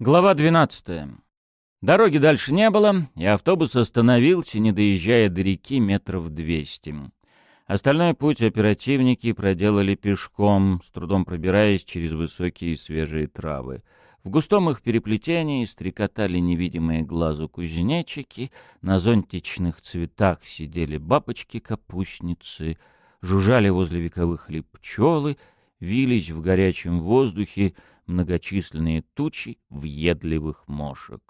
Глава 12. Дороги дальше не было, и автобус остановился, не доезжая до реки метров двести. Остальной путь оперативники проделали пешком, с трудом пробираясь через высокие свежие травы. В густом их переплетении стрекотали невидимые глазу кузнечики, на зонтичных цветах сидели бабочки-капустницы, жужжали возле вековых лип пчелы, вились в горячем воздухе многочисленные тучи въедливых мошек.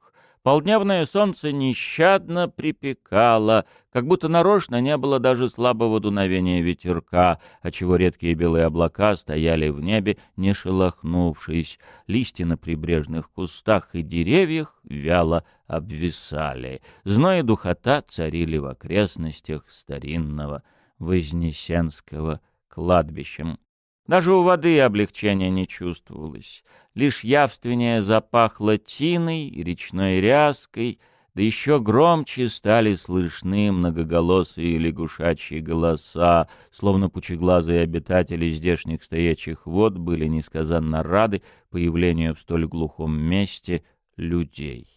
Полдневное солнце нещадно припекало, как будто нарочно не было даже слабого дуновения ветерка, отчего редкие белые облака стояли в небе, не шелохнувшись. Листья на прибрежных кустах и деревьях вяло обвисали. Зной и духота царили в окрестностях старинного Вознесенского кладбища. Даже у воды облегчения не чувствовалось. Лишь явственнее запахло тиной, речной ряской, да еще громче стали слышны многоголосые лягушачьи голоса, словно пучеглазые обитатели здешних стоячих вод были несказанно рады появлению в столь глухом месте людей.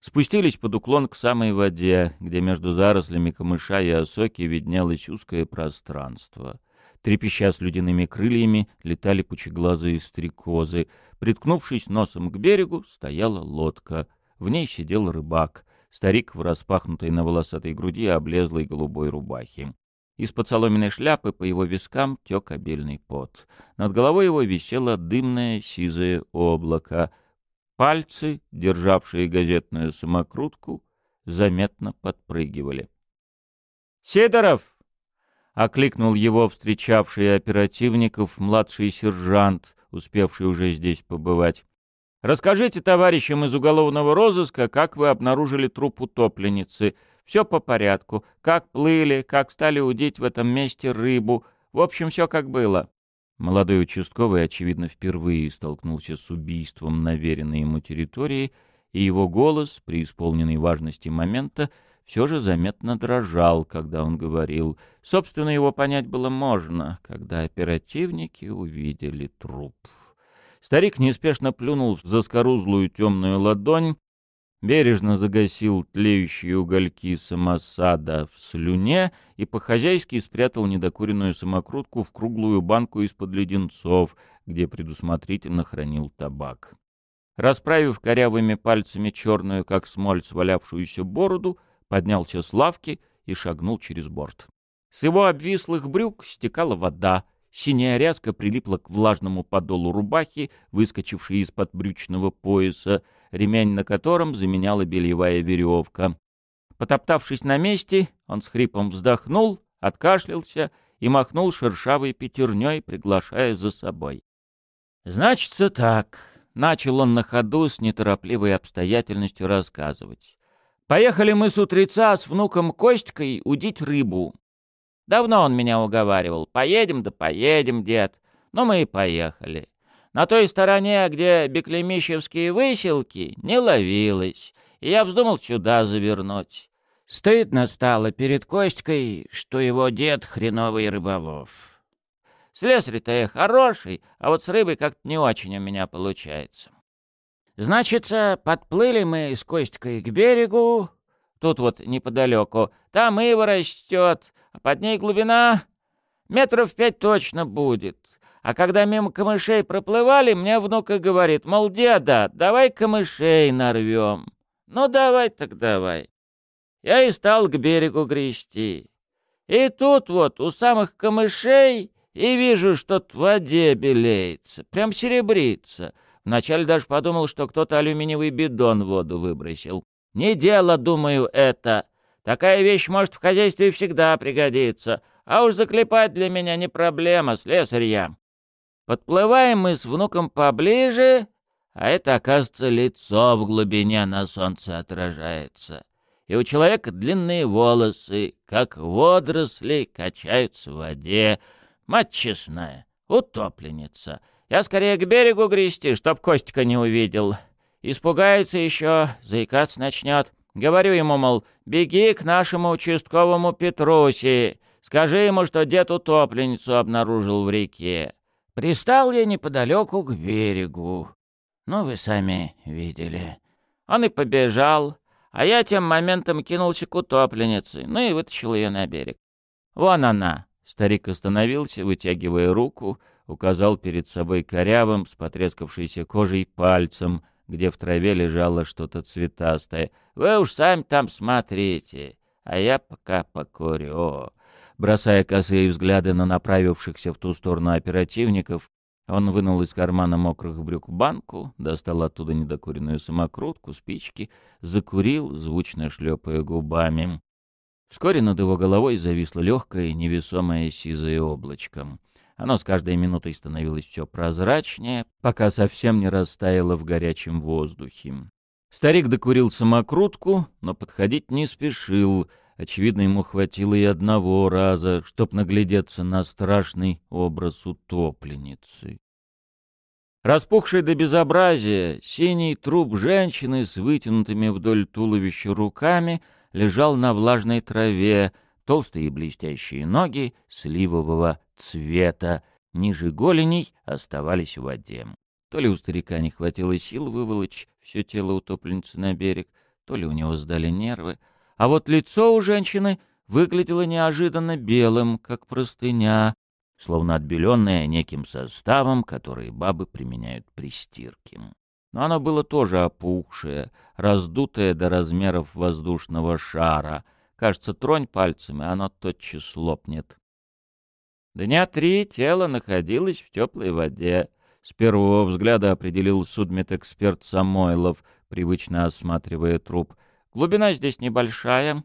Спустились под уклон к самой воде, где между зарослями камыша и осоки виднелось узкое пространство. Трепеща с ледяными крыльями, летали пучеглазые стрекозы. Приткнувшись носом к берегу, стояла лодка. В ней сидел рыбак, старик в распахнутой на волосатой груди облезлой голубой рубахе. Из-под соломенной шляпы по его вискам тек обильный пот. Над головой его висело дымное сизое облако. Пальцы, державшие газетную самокрутку, заметно подпрыгивали. «Сидоров!» — окликнул его встречавший оперативников младший сержант, успевший уже здесь побывать. «Расскажите товарищам из уголовного розыска, как вы обнаружили труп утопленницы. Все по порядку. Как плыли, как стали удить в этом месте рыбу. В общем, все как было». Молодой участковый, очевидно, впервые столкнулся с убийством на веренной ему территории, и его голос, при исполненной важности момента, все же заметно дрожал, когда он говорил. Собственно, его понять было можно, когда оперативники увидели труп. Старик неспешно плюнул в заскорузлую темную ладонь, бережно загасил тлеющие угольки самосада в слюне и по-хозяйски спрятал недокуренную самокрутку в круглую банку из-под леденцов, где предусмотрительно хранил табак. Расправив корявыми пальцами черную, как смоль, свалявшуюся бороду, поднялся с лавки и шагнул через борт. С его обвислых брюк стекала вода, синяя ряска прилипла к влажному подолу рубахи, выскочившей из-под брючного пояса, ремень на котором заменяла бельевая веревка. Потоптавшись на месте, он с хрипом вздохнул, откашлялся и махнул шершавой пятерней, приглашая за собой. «Значится так», — начал он на ходу с неторопливой обстоятельностью рассказывать. Поехали мы с утреца с внуком Костькой удить рыбу. Давно он меня уговаривал. Поедем да поедем, дед. Но мы и поехали. На той стороне, где беклемищевские выселки, не ловилось. И я вздумал сюда завернуть. Стыдно стало перед Костькой, что его дед хреновый рыболов. Слесарь-то я хороший, а вот с рыбой как-то не очень у меня получается. Значится, подплыли мы с Костькой к берегу, тут вот неподалеку, там ива растет, а под ней глубина метров пять точно будет. А когда мимо камышей проплывали, мне внука говорит, мол, деда, давай камышей нарвем. Ну, давай так давай. Я и стал к берегу грести. И тут вот у самых камышей и вижу, что в воде белеется, прям серебрится — Вначале даже подумал, что кто-то алюминиевый бидон в воду выбросил. Не дело, думаю, это. Такая вещь может в хозяйстве всегда пригодиться. А уж заклепать для меня не проблема, слесарь я. Подплываем мы с внуком поближе, а это, оказывается, лицо в глубине на солнце отражается. И у человека длинные волосы, как водоросли, качаются в воде. Мать честная, утопленница — я скорее к берегу грести, чтоб Костика не увидел. Испугается еще, заикаться начнет. Говорю ему, мол, беги к нашему участковому Петруси. Скажи ему, что дед утопленницу обнаружил в реке. Пристал я неподалеку к берегу. Ну, вы сами видели. Он и побежал, а я тем моментом кинулся к утопленнице, ну и вытащил ее на берег. Вон она. Старик остановился, вытягивая руку, указал перед собой корявым, с потрескавшейся кожей пальцем, где в траве лежало что-то цветастое. «Вы уж сами там смотрите, а я пока покурю». Бросая косые взгляды на направившихся в ту сторону оперативников, он вынул из кармана мокрых брюк банку, достал оттуда недокуренную самокрутку, спички, закурил, звучно шлепая губами. Вскоре над его головой зависло легкое, невесомое сизое облачко. Оно с каждой минутой становилось все прозрачнее, пока совсем не растаяло в горячем воздухе. Старик докурил самокрутку, но подходить не спешил. Очевидно, ему хватило и одного раза, чтоб наглядеться на страшный образ утопленницы. Распухший до безобразия, синий труп женщины с вытянутыми вдоль туловища руками лежал на влажной траве, толстые блестящие ноги сливового цвета, ниже голеней оставались в воде. То ли у старика не хватило сил выволочь все тело утопленницы на берег, то ли у него сдали нервы, а вот лицо у женщины выглядело неожиданно белым, как простыня, словно отбеленное неким составом, который бабы применяют при стирке. Но оно было тоже опухшее, раздутое до размеров воздушного шара. Кажется, тронь пальцами, оно тотчас лопнет. Дня три тело находилось в теплой воде. С первого взгляда определил судмедэксперт Самойлов, привычно осматривая труп. Глубина здесь небольшая.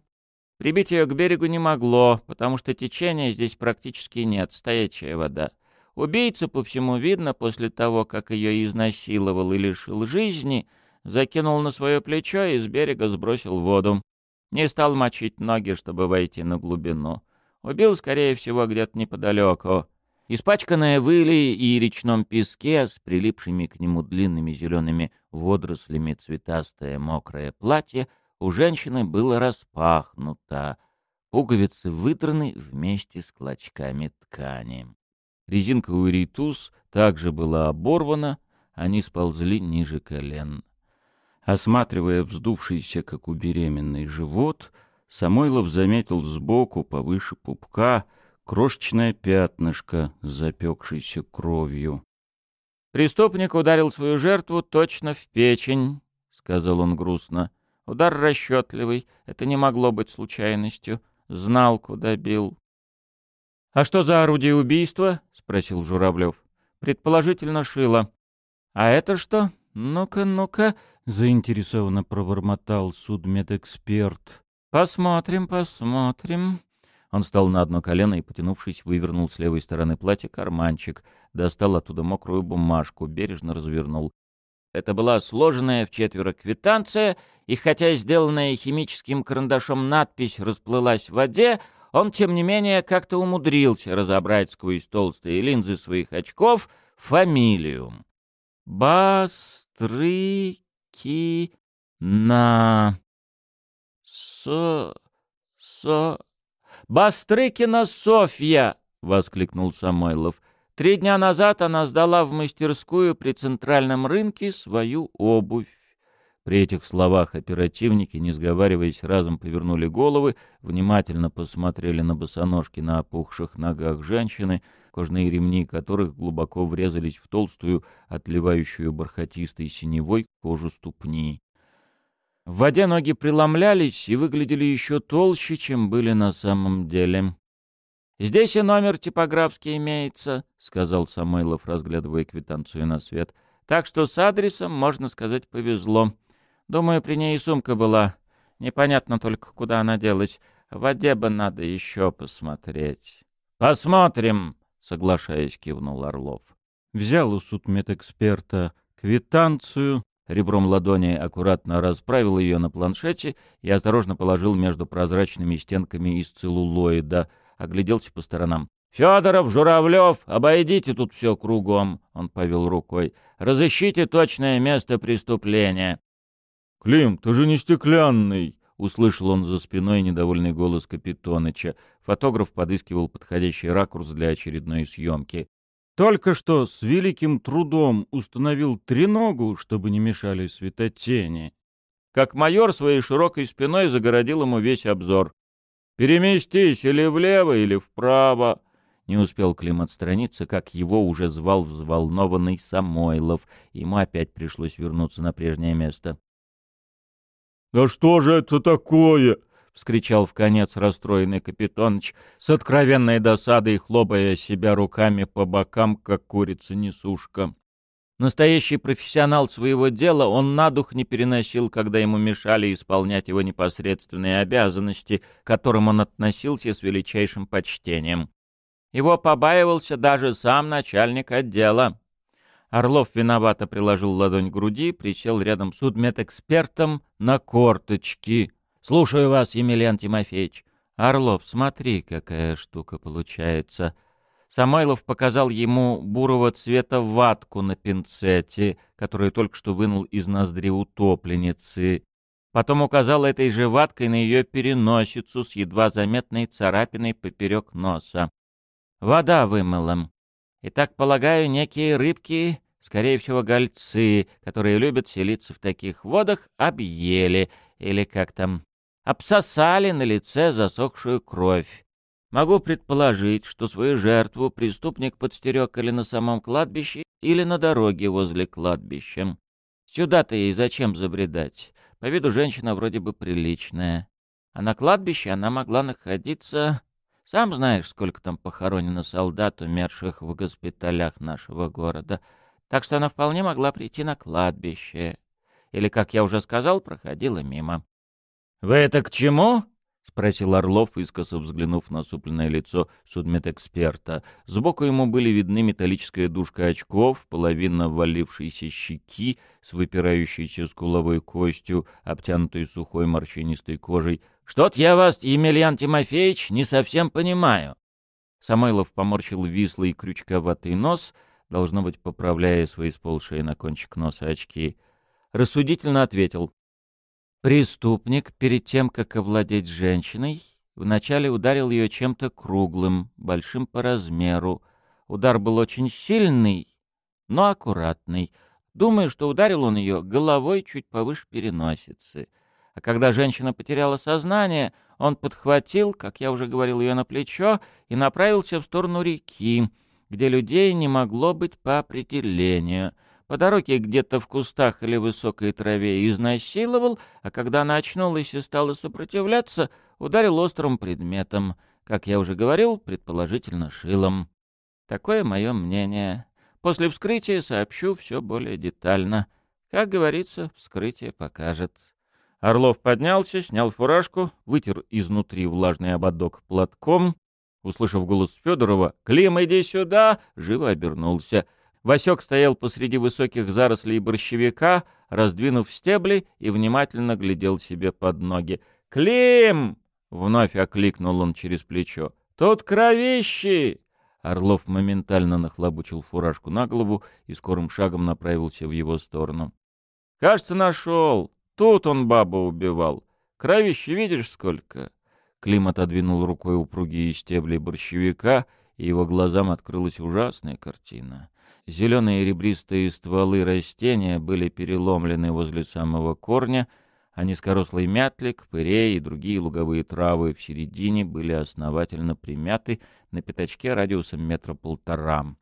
Прибить ее к берегу не могло, потому что течения здесь практически нет, стоячая вода. Убийца, по всему видно, после того, как ее изнасиловал и лишил жизни, закинул на свое плечо и с берега сбросил воду. Не стал мочить ноги, чтобы войти на глубину. Убил, скорее всего, где-то неподалеку. Испачканное в иле и речном песке с прилипшими к нему длинными зелеными водорослями цветастое мокрое платье у женщины было распахнуто. Пуговицы выдраны вместе с клочками ткани. Резинка у ритус также была оборвана, они сползли ниже колен. Осматривая вздувшийся, как у беременной, живот, Самойлов заметил сбоку, повыше пупка, крошечное пятнышко с запекшейся кровью. «Преступник ударил свою жертву точно в печень», — сказал он грустно. «Удар расчетливый, это не могло быть случайностью. Знал, куда бил». «А что за орудие убийства?» — спросил Журавлев. «Предположительно, шило». «А это что? Ну-ка, ну-ка», — заинтересованно пробормотал судмедэксперт. «Посмотрим, посмотрим». Он встал на одно колено и, потянувшись, вывернул с левой стороны платья карманчик, достал оттуда мокрую бумажку, бережно развернул. Это была сложенная в четверо квитанция, и хотя сделанная химическим карандашом надпись расплылась в воде, он, тем не менее, как-то умудрился разобрать сквозь толстые линзы своих очков фамилию. Бастрыкина со... со... «Бастрыкина Софья!» — воскликнул Самойлов. «Три дня назад она сдала в мастерскую при центральном рынке свою обувь. При этих словах оперативники, не сговариваясь, разом повернули головы, внимательно посмотрели на босоножки на опухших ногах женщины, кожные ремни которых глубоко врезались в толстую, отливающую бархатистой синевой кожу ступни. В воде ноги преломлялись и выглядели еще толще, чем были на самом деле. «Здесь и номер типографский имеется», — сказал Самойлов, разглядывая квитанцию на свет. «Так что с адресом, можно сказать, повезло. Думаю, при ней и сумка была. Непонятно только, куда она делась. В воде бы надо еще посмотреть». «Посмотрим», — соглашаясь, кивнул Орлов. Взял у судмедэксперта квитанцию, ребром ладони аккуратно расправил ее на планшете и осторожно положил между прозрачными стенками из целлулоида, огляделся по сторонам. «Федоров, Журавлев, обойдите тут все кругом», — он повел рукой. «Разыщите точное место преступления». «Клим, ты же не стеклянный!» — услышал он за спиной недовольный голос Капитоныча. Фотограф подыскивал подходящий ракурс для очередной съемки. Только что с великим трудом установил треногу, чтобы не мешали светотени. Как майор своей широкой спиной загородил ему весь обзор. «Переместись или влево, или вправо!» Не успел Клим отстраниться, как его уже звал взволнованный Самойлов. Ему опять пришлось вернуться на прежнее место. «Да что же это такое?» — вскричал в конец расстроенный Капитоныч, с откровенной досадой хлопая себя руками по бокам, как курица-несушка. Настоящий профессионал своего дела, он на дух не переносил, когда ему мешали исполнять его непосредственные обязанности, к которым он относился с величайшим почтением. Его побаивался даже сам начальник отдела. Орлов виновато приложил ладонь к груди, присел рядом с судмедэкспертом на корточки — Слушаю вас, Емельян Тимофеевич. Орлов, смотри, какая штука получается. Самойлов показал ему бурого цвета ватку на пинцете, которую только что вынул из ноздри утопленницы. Потом указал этой же ваткой на ее переносицу с едва заметной царапиной поперек носа. Вода вымыла. И так, полагаю, некие рыбки, скорее всего, гольцы, которые любят селиться в таких водах, объели, или как там, обсосали на лице засохшую кровь. Могу предположить, что свою жертву преступник подстерег или на самом кладбище, или на дороге возле кладбища. Сюда-то ей зачем забредать? По виду женщина вроде бы приличная. А на кладбище она могла находиться... Сам знаешь, сколько там похоронено солдат, умерших в госпиталях нашего города. Так что она вполне могла прийти на кладбище. Или, как я уже сказал, проходила мимо. «Вы это к чему?» — спросил Орлов, искоса взглянув на супленное лицо судмедэксперта. Сбоку ему были видны металлическая дужка очков, половина валившейся щеки с выпирающейся скуловой костью, обтянутой сухой морщинистой кожей. «Что-то я вас, Емельян Тимофеевич, не совсем понимаю». Самойлов поморщил вислый крючковатый нос, должно быть, поправляя свои сползшие на кончик носа очки. Рассудительно ответил. Преступник, перед тем, как овладеть женщиной, вначале ударил ее чем-то круглым, большим по размеру. Удар был очень сильный, но аккуратный. Думаю, что ударил он ее головой чуть повыше переносицы. А когда женщина потеряла сознание, он подхватил, как я уже говорил, ее на плечо и направился в сторону реки, где людей не могло быть по определению — по дороге где-то в кустах или высокой траве изнасиловал, а когда она очнулась и стала сопротивляться, ударил острым предметом, как я уже говорил, предположительно шилом. Такое мое мнение. После вскрытия сообщу все более детально. Как говорится, вскрытие покажет. Орлов поднялся, снял фуражку, вытер изнутри влажный ободок платком. Услышав голос Федорова «Клим, иди сюда!» живо обернулся — Васек стоял посреди высоких зарослей борщевика, раздвинув стебли и внимательно глядел себе под ноги. «Клим!» — вновь окликнул он через плечо. «Тут кровищи!» Орлов моментально нахлобучил фуражку на голову и скорым шагом направился в его сторону. «Кажется, нашел. Тут он бабу убивал. Кровищи видишь сколько?» Клим отодвинул рукой упругие стебли борщевика, и его глазам открылась ужасная картина. Зеленые ребристые стволы растения были переломлены возле самого корня, а низкорослый мятлик, пырей и другие луговые травы в середине были основательно примяты на пятачке радиусом метра полтора.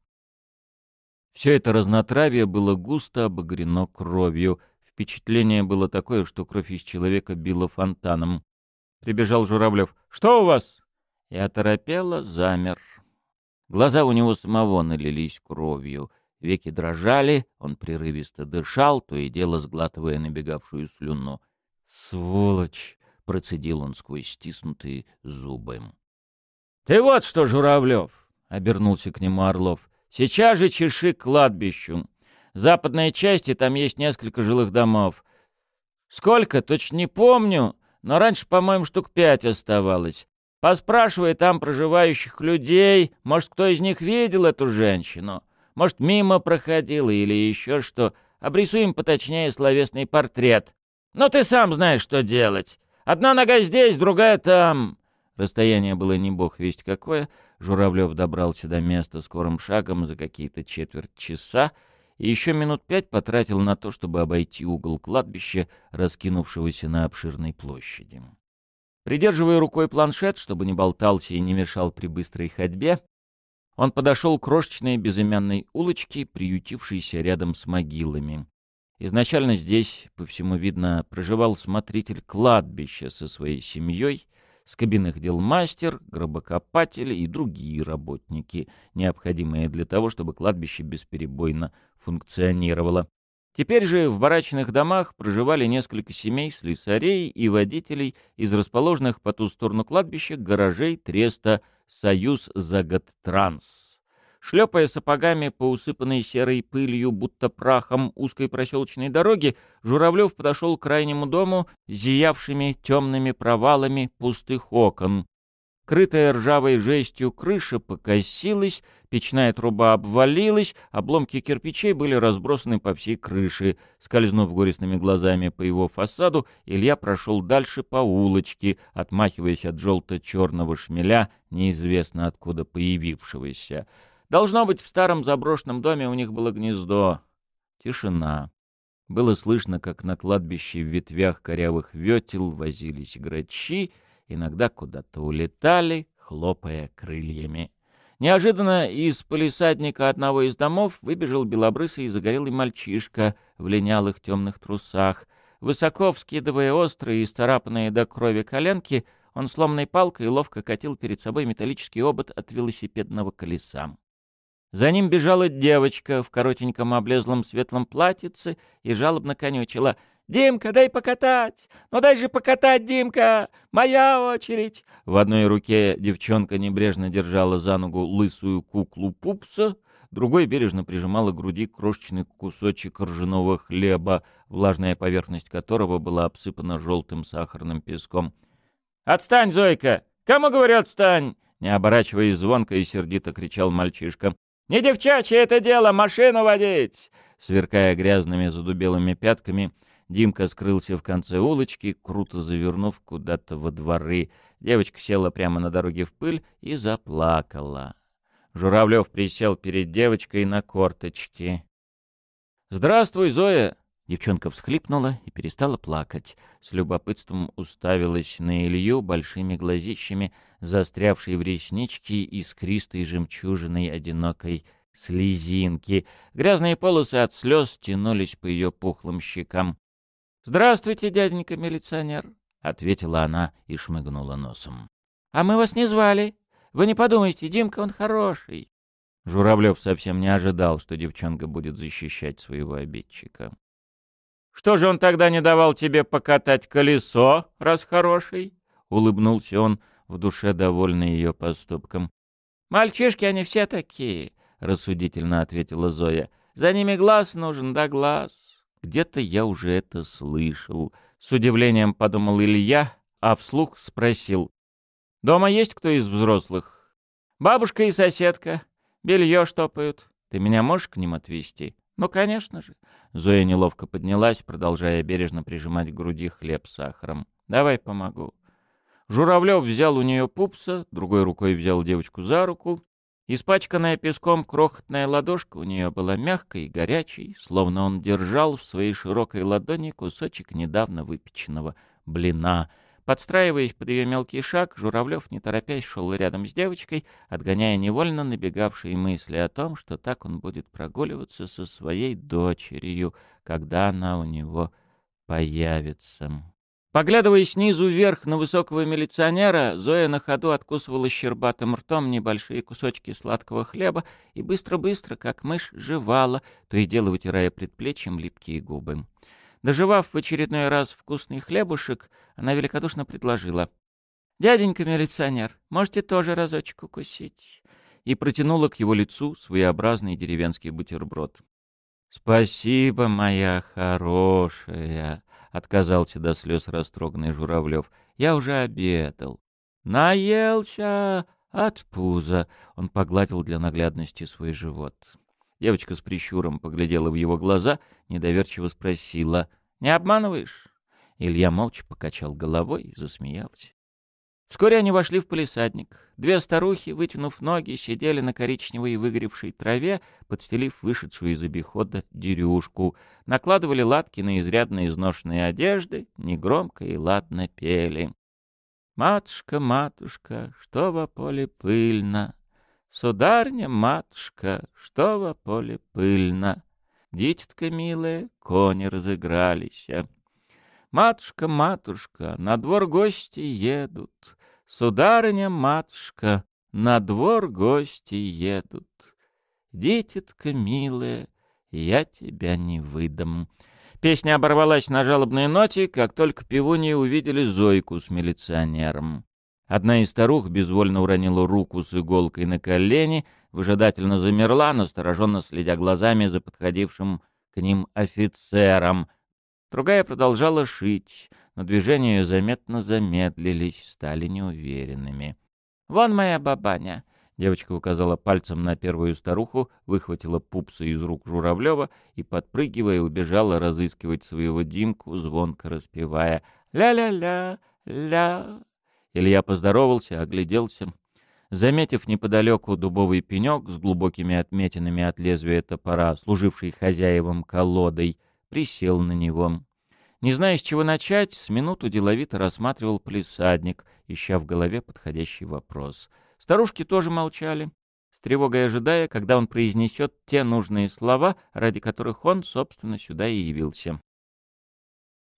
Все это разнотравие было густо обогрено кровью. Впечатление было такое, что кровь из человека била фонтаном. Прибежал Журавлев. «Что у вас?» Я торопело замер. Глаза у него самого налились кровью. Веки дрожали, он прерывисто дышал, то и дело сглатывая набегавшую слюну. «Сволочь!» — процедил он сквозь стиснутые зубы. «Ты вот что, Журавлев!» — обернулся к нему Орлов. «Сейчас же чеши к кладбищу. В западной части там есть несколько жилых домов. Сколько, точно не помню, но раньше, по-моему, штук пять оставалось. Поспрашивай там проживающих людей, может, кто из них видел эту женщину. Может, мимо проходила или еще что. Обрисуем поточнее словесный портрет. Но ты сам знаешь, что делать. Одна нога здесь, другая там. Расстояние было не бог весть какое. Журавлев добрался до места скорым шагом за какие-то четверть часа и еще минут пять потратил на то, чтобы обойти угол кладбища, раскинувшегося на обширной площади. Придерживая рукой планшет, чтобы не болтался и не мешал при быстрой ходьбе, он подошел к крошечной безымянной улочке, приютившейся рядом с могилами. Изначально здесь, по всему видно, проживал смотритель кладбища со своей семьей, с кабинных дел мастер, гробокопатели и другие работники, необходимые для того, чтобы кладбище бесперебойно функционировало. Теперь же в барачных домах проживали несколько семей слесарей и водителей из расположенных по ту сторону кладбища гаражей треста «Союз Загодтранс». Шлепая сапогами по усыпанной серой пылью, будто прахом узкой проселочной дороги, Журавлев подошел к крайнему дому, зиявшими темными провалами пустых окон. Крытая ржавой жестью крыша покосилась, печная труба обвалилась, обломки кирпичей были разбросаны по всей крыше. Скользнув горестными глазами по его фасаду, Илья прошел дальше по улочке, отмахиваясь от желто-черного шмеля, неизвестно откуда появившегося. Должно быть, в старом заброшенном доме у них было гнездо. Тишина. Было слышно, как на кладбище в ветвях корявых ветел возились грачи, иногда куда-то улетали, хлопая крыльями. Неожиданно из полисадника одного из домов выбежал белобрысый и загорелый мальчишка в линялых темных трусах. Высоко вскидывая острые и старапанные до крови коленки, он сломанной палкой ловко катил перед собой металлический обод от велосипедного колеса. За ним бежала девочка в коротеньком облезлом светлом платьице и жалобно конючила — «Димка, дай покатать! Ну дай же покатать, Димка! Моя очередь!» В одной руке девчонка небрежно держала за ногу лысую куклу пупса, другой бережно прижимала к груди крошечный кусочек ржаного хлеба, влажная поверхность которого была обсыпана желтым сахарным песком. «Отстань, Зойка! Кому говорю, отстань!» Не оборачиваясь звонко и сердито кричал мальчишка. «Не девчачье это дело, машину водить!» Сверкая грязными задубелыми пятками, Димка скрылся в конце улочки, круто завернув куда-то во дворы. Девочка села прямо на дороге в пыль и заплакала. Журавлев присел перед девочкой на корточки. «Здравствуй, Зоя!» Девчонка всхлипнула и перестала плакать. С любопытством уставилась на Илью большими глазищами, застрявшей в ресничке искристой жемчужиной одинокой слезинки. Грязные полосы от слез тянулись по ее пухлым щекам. «Здравствуйте, дяденька милиционер», — ответила она и шмыгнула носом. «А мы вас не звали. Вы не подумайте, Димка, он хороший». Журавлев совсем не ожидал, что девчонка будет защищать своего обидчика. «Что же он тогда не давал тебе покатать колесо, раз хороший?» — улыбнулся он, в душе довольный ее поступком. «Мальчишки, они все такие», — рассудительно ответила Зоя. «За ними глаз нужен, да глаз». Где-то я уже это слышал. С удивлением подумал Илья, а вслух спросил. «Дома есть кто из взрослых?» «Бабушка и соседка. Белье штопают. Ты меня можешь к ним отвезти?» «Ну, конечно же». Зоя неловко поднялась, продолжая бережно прижимать к груди хлеб с сахаром. «Давай помогу». Журавлев взял у нее пупса, другой рукой взял девочку за руку Испачканная песком крохотная ладошка у нее была мягкой и горячей, словно он держал в своей широкой ладони кусочек недавно выпеченного блина. Подстраиваясь под ее мелкий шаг, Журавлев, не торопясь, шел рядом с девочкой, отгоняя невольно набегавшие мысли о том, что так он будет прогуливаться со своей дочерью, когда она у него появится. Поглядывая снизу вверх на высокого милиционера, Зоя на ходу откусывала щербатым ртом небольшие кусочки сладкого хлеба и быстро-быстро, как мышь, жевала, то и дело вытирая предплечьем липкие губы. Доживав в очередной раз вкусный хлебушек, она великодушно предложила. «Дяденька милиционер, можете тоже разочек укусить?» и протянула к его лицу своеобразный деревенский бутерброд. «Спасибо, моя хорошая!» — отказался до слез растроганный Журавлев. «Я уже обедал». «Наелся от пуза!» — он погладил для наглядности свой живот. Девочка с прищуром поглядела в его глаза, недоверчиво спросила. «Не обманываешь?» Илья молча покачал головой и засмеялся. Вскоре они вошли в полисадник. Две старухи, вытянув ноги, сидели на коричневой выгоревшей траве, подстелив вышедшую из обихода дерюшку, накладывали латки на изрядно изношенные одежды, негромко и ладно пели. «Матушка, матушка, что во поле пыльно! Сударня, матушка, что во поле пыльно! Дитятка милая, кони разыгрались!» Матушка, матушка, на двор гости едут, Сударыня, матушка, на двор гости едут. Дитятка милая, я тебя не выдам. Песня оборвалась на жалобной ноте, как только пивуньи увидели Зойку с милиционером. Одна из старух безвольно уронила руку с иголкой на колени, выжидательно замерла, настороженно следя глазами за подходившим к ним офицером, Другая продолжала шить, но движения ее заметно замедлились, стали неуверенными. «Вон моя бабаня!» Девочка указала пальцем на первую старуху, выхватила пупса из рук Журавлева и, подпрыгивая, убежала разыскивать своего Димку, звонко распевая «Ля-ля-ля, ля». Илья поздоровался, огляделся. Заметив неподалеку дубовый пенек с глубокими отметинами от лезвия топора, служивший хозяевам колодой, присел на него. Не зная, с чего начать, с минуту деловито рассматривал плесадник, ища в голове подходящий вопрос. Старушки тоже молчали, с тревогой ожидая, когда он произнесет те нужные слова, ради которых он, собственно, сюда и явился.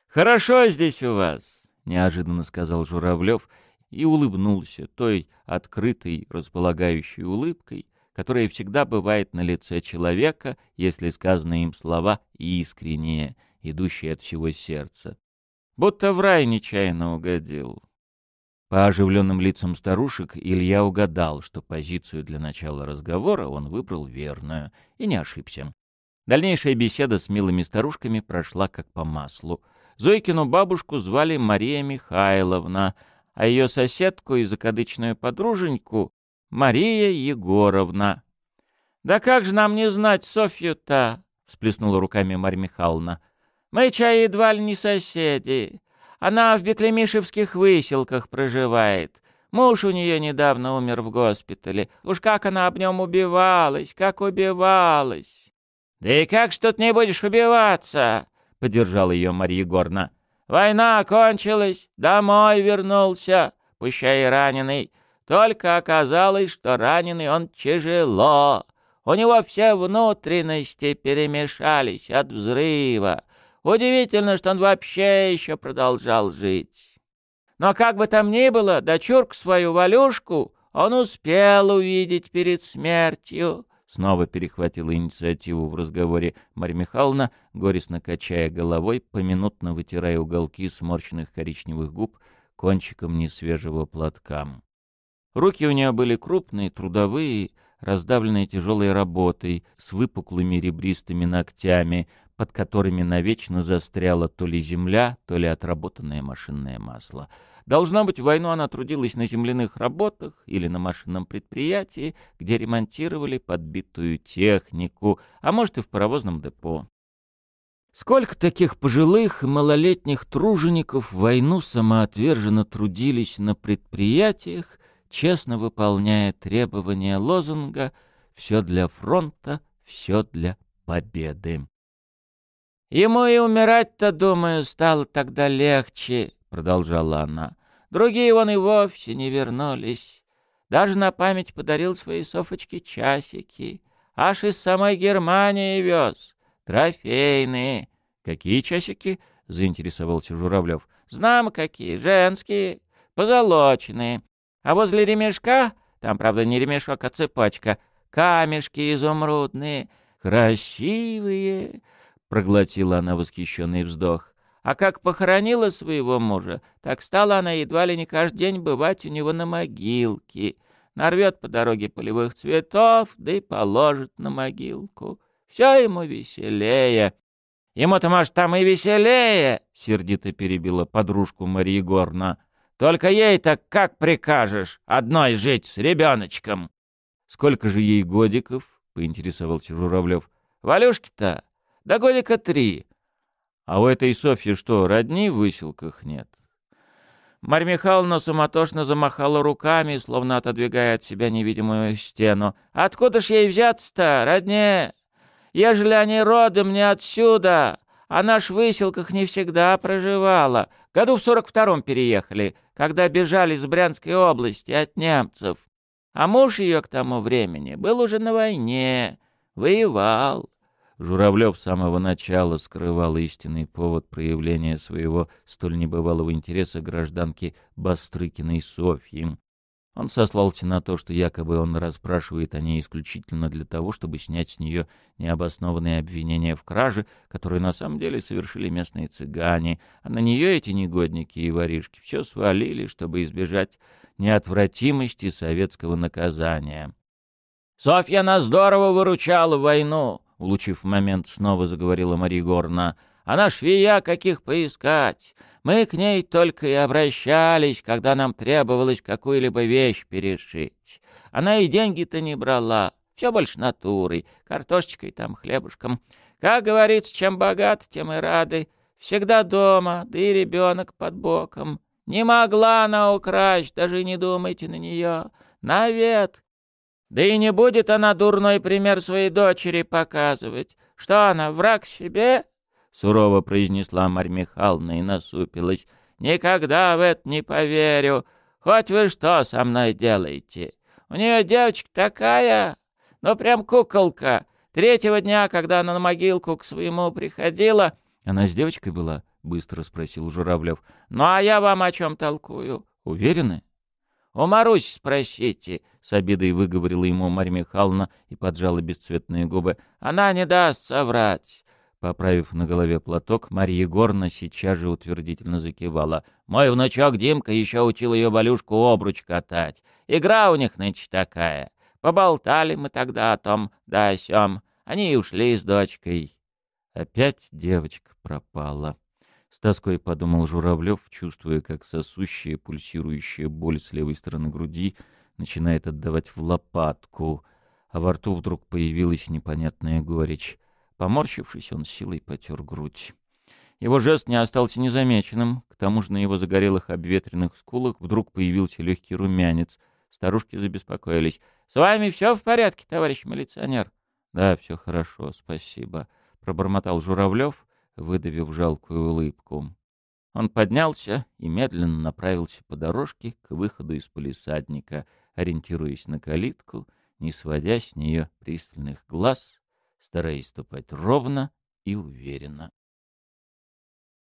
«Хорошо здесь у вас», — неожиданно сказал Журавлев и улыбнулся той открытой, располагающей улыбкой, которая всегда бывает на лице человека, если сказанные им слова искренние, идущие от всего сердца. Будто в рай нечаянно угодил. По оживленным лицам старушек Илья угадал, что позицию для начала разговора он выбрал верную, и не ошибся. Дальнейшая беседа с милыми старушками прошла как по маслу. Зойкину бабушку звали Мария Михайловна, а ее соседку и закадычную подруженьку Мария Егоровна. — Да как же нам не знать Софью-то? — всплеснула руками Марья Михайловна. — Мы чай едва ли не соседи. Она в Беклемишевских выселках проживает. Муж у нее недавно умер в госпитале. Уж как она об нем убивалась, как убивалась. — Да и как ж тут не будешь убиваться? — поддержала ее Марья Егоровна. — Война кончилась, домой вернулся, пущай раненый. Только оказалось, что раненый он тяжело. У него все внутренности перемешались от взрыва. Удивительно, что он вообще еще продолжал жить. Но как бы там ни было, дочурку свою Валюшку он успел увидеть перед смертью. Снова перехватила инициативу в разговоре Марья Михайловна, горестно качая головой, поминутно вытирая уголки сморщенных коричневых губ кончиком несвежего платка. Руки у нее были крупные, трудовые, раздавленные тяжелой работой, с выпуклыми ребристыми ногтями, под которыми навечно застряла то ли земля, то ли отработанное машинное масло. Должно быть, в войну она трудилась на земляных работах или на машинном предприятии, где ремонтировали подбитую технику, а может и в паровозном депо. Сколько таких пожилых малолетних тружеников в войну самоотверженно трудились на предприятиях, честно выполняя требования лозунга «Все для фронта, все для победы». «Ему и умирать-то, думаю, стало тогда легче», — продолжала она. «Другие вон и вовсе не вернулись. Даже на память подарил своей Софочке часики. Аж из самой Германии вез. Трофейные». «Какие часики?» — заинтересовался Журавлев. «Знам какие. Женские. Позолоченные. А возле ремешка, там, правда, не ремешок, а цепочка, камешки изумрудные, красивые, — проглотила она восхищенный вздох. А как похоронила своего мужа, так стала она едва ли не каждый день бывать у него на могилке. Нарвет по дороге полевых цветов, да и положит на могилку. Все ему веселее. Ему-то, может, там и веселее, — сердито перебила подружку Мария Егоровна. Только ей-то как прикажешь, одной жить с ребеночком. — Сколько же ей годиков? — поинтересовался Журавлев. — Валюшки-то? Да годика три. А у этой Софьи что, родни в выселках нет? Марья Михайловна суматошно замахала руками, словно отодвигая от себя невидимую стену. «Откуда ж ей взяться-то, родне? Ежели они родом не отсюда, она ж в выселках не всегда проживала. Году в сорок втором переехали, когда бежали из Брянской области от немцев. А муж ее к тому времени был уже на войне, воевал. Журавлев с самого начала скрывал истинный повод проявления своего столь небывалого интереса гражданки Бастрыкиной Софьи. Он сослался на то, что якобы он расспрашивает о ней исключительно для того, чтобы снять с нее необоснованные обвинения в краже, которые на самом деле совершили местные цыгане, а на нее эти негодники и воришки все свалили, чтобы избежать неотвратимости советского наказания. «Софья нас здорово выручала в войну!» Улучив момент, снова заговорила Мария Горна. «Она швея каких поискать! Мы к ней только и обращались, когда нам требовалось какую-либо вещь перешить. Она и деньги-то не брала, все больше натурой, картошечкой там, хлебушком. Как говорится, чем богат, тем и рады. Всегда дома, да и ребенок под боком. Не могла она украсть, даже не думайте на нее. Навет, да и не будет она дурной пример своей дочери показывать. Что она, враг себе? — сурово произнесла Марья Михайловна и насупилась. — Никогда в это не поверю. Хоть вы что со мной делаете? У нее девочка такая, ну прям куколка. Третьего дня, когда она на могилку к своему приходила... — Она с девочкой была? — быстро спросил Журавлев. — Ну а я вам о чем толкую? — Уверены? У Марусь спросите, — с обидой выговорила ему Марья Михайловна и поджала бесцветные губы. — Она не даст соврать. Поправив на голове платок, Марья Егоровна сейчас же утвердительно закивала. «Мой внучок Димка еще учил ее балюшку обруч катать. Игра у них нынче такая. Поболтали мы тогда о том да о сём. Они и ушли с дочкой». Опять девочка пропала. С тоской подумал Журавлев, чувствуя, как сосущая, пульсирующая боль с левой стороны груди начинает отдавать в лопатку, а во рту вдруг появилась непонятная горечь. Поморщившись, он силой потер грудь. Его жест не остался незамеченным, к тому же на его загорелых обветренных скулах вдруг появился легкий румянец. Старушки забеспокоились. — С вами все в порядке, товарищ милиционер? — Да, все хорошо, спасибо, — пробормотал Журавлев, выдавив жалкую улыбку. Он поднялся и медленно направился по дорожке к выходу из полисадника, ориентируясь на калитку, не сводя с нее пристальных глаз, стараясь ступать ровно и уверенно.